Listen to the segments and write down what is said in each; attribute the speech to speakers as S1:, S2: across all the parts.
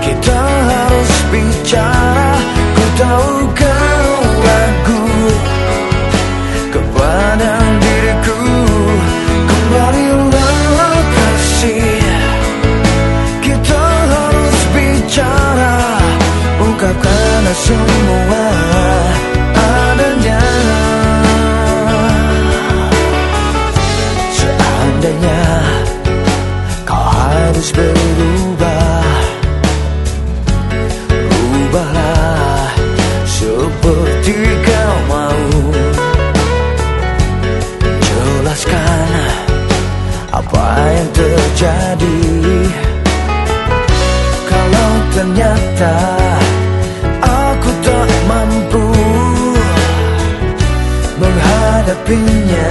S1: Kita harus bicara. Ku tahu kau ragu. Kepada diriku. Kita harus bicara. Ungkapkan semua adanya. Seandainya harus berubah. Rubahlah seperti kau mau. Jelaskan apa yang terjadi. Kalau ternyata aku tak mampu Menghadapinya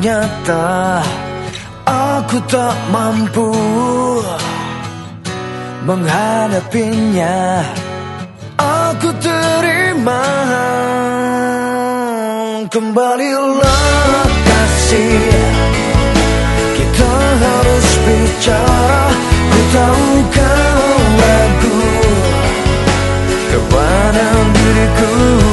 S1: ternyata aku tak mampu menghadapinya, aku terima kembalilah kasih. Kita harus bicara, ku tahu kau ragu. Kepada diriku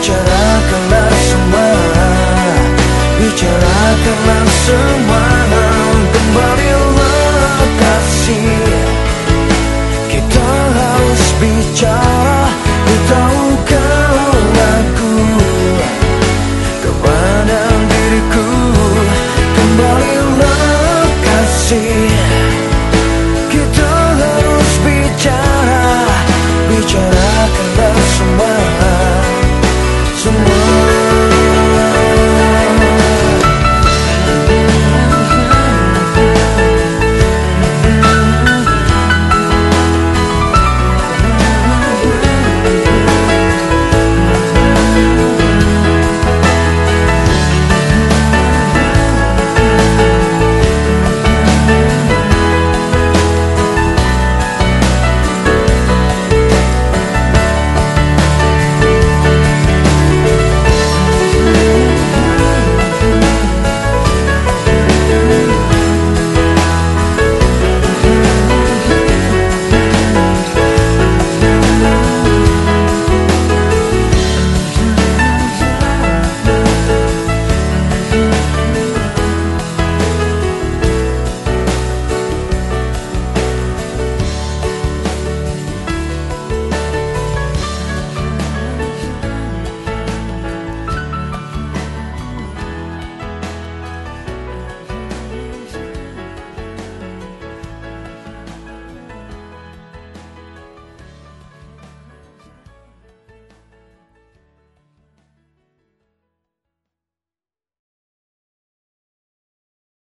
S1: bicarakanlah semua. Bicarakanlah semua. Kembalilah kasih. Kita harus bicara some